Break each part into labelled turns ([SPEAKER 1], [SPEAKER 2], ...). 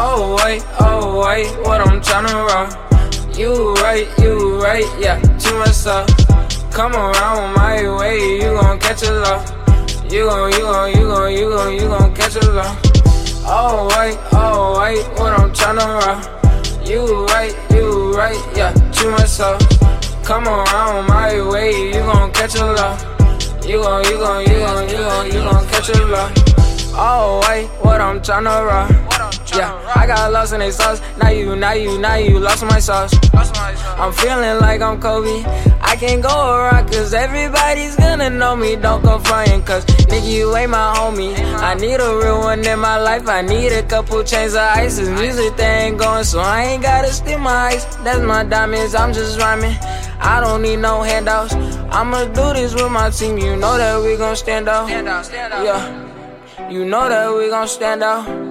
[SPEAKER 1] Oh, wait, oh wait, what I'm tryna rock. You right, you right, yeah, to myself. Come around my way, you gon' catch a love. You gon', you gon', you gon', you gon', you gon' catch a love. Oh, wait, oh, wait, what I'm tryna rock. You right, you right, yeah, to myself. Come around my way, you gon' catch a love. You gon', you gon', you gon', you gon', you gon' catch a love. Oh, wait, what I'm tryna rock. Yeah, I got lost in they sauce. Now you, now you, now you lost my sauce. I'm feeling like I'm Kobe. I can't go around cause everybody's gonna know me. Don't go frontin' cause nigga, you ain't my homie. I need a real one in my life. I need a couple chains of ice. This music thing ain't going, so I ain't gotta steal my ice. That's my diamonds, I'm just rhyming. I don't need no handouts. I'ma do this with my team. You know that we gon' stand out. Yeah. You know that we gon' stand out.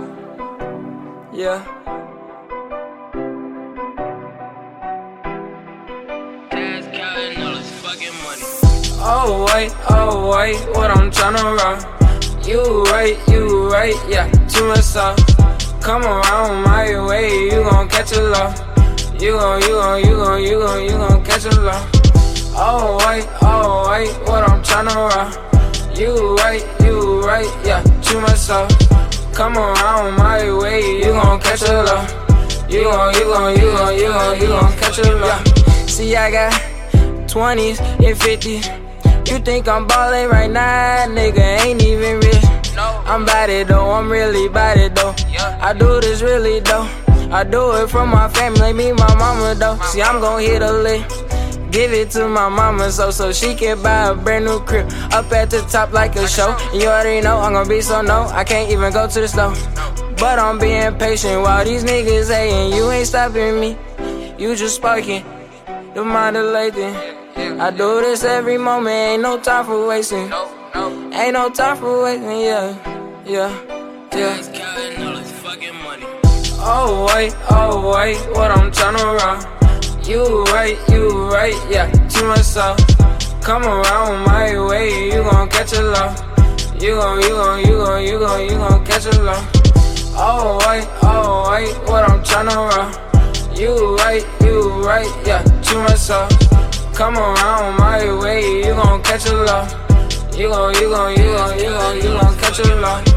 [SPEAKER 1] Yeah.
[SPEAKER 2] Dad's counting all his fucking money.
[SPEAKER 1] Oh wait, oh wait, what I'm tryna rock. You right, you right, yeah, to myself. Come around my way, you gon' catch a love. You gon', you gon', you gon', you gon', you gon' catch a love. Oh wait, oh wait, what I'm tryna rock. You right, you right, yeah, to myself. Come around my way, you gon' catch a love. You gon', you gon', you gon', you gon', you gon' catch a love. See, I got 20s and 50s. You think I'm ballin' right now, nigga, ain't even rich. I'm bout it though, I'm really bout it though. I do this really though. I do it for my family, me, my mama though. See, I'm gon' hit a lick. Give it to my mama so so she can buy a brand new crib. Up at the top like a show. And you already know I'm gonna be so no. I can't even go to the store. But I'm being patient while these niggas hating. You ain't stopping me. You just sparking. The modulating. I do this every moment. Ain't no time for wasting. Ain't no time for wasting. Yeah, yeah, yeah.
[SPEAKER 2] Dad's counting all his fucking money.
[SPEAKER 1] Oh wait, oh wait, what I'm tryna rock. You right, you right, yeah, to myself. Come around my way, you gon' catch a love. You gon', you gon', you gon', you gon', you gon' catch a love. Oh wait, oh wait, what I'm tryna run. You right, you right, yeah, to myself. Come around my way, you gon' catch a love. You gon', you gon', you gon', you gon', you gon' catch a love.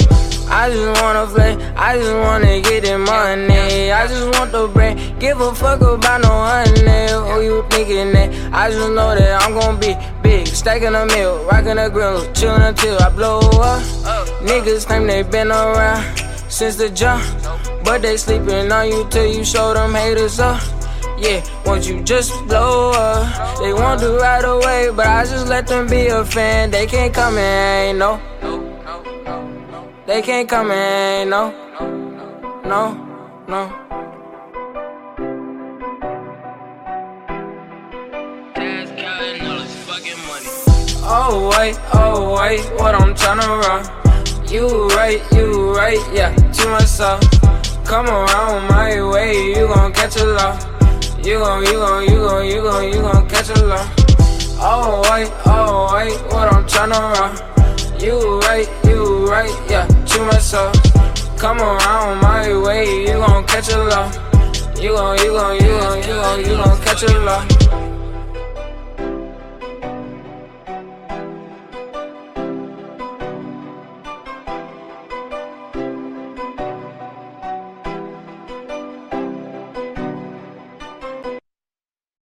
[SPEAKER 1] I just wanna play, I just wanna get the money. I just want the bread, give a fuck about no honey. Who you thinking that? I just know that I'm gonna be big, stacking a meal, rocking a grill, chillin' until I blow up. Niggas claim they been around since the jump, but they sleeping on you till you show them haters up. Yeah, once you just blow up, they want to right away, but I just let them be a fan. They can't come in, no. They can't come in, no, no, no.
[SPEAKER 2] Dad's counting all his fucking money.
[SPEAKER 1] Oh wait, oh wait, what I'm tryna rock. You right, you right, yeah, to myself. Come around my way, you gon' catch a love. You gon', you gon', you gon', you gon', you gon' catch a love. Oh wait, oh wait, what I'm tryna rock. You right, you right, yeah, to myself. Come around my way, you gon' catch a lot. You gon', you gon', you gon', you gon', you gon' catch a love.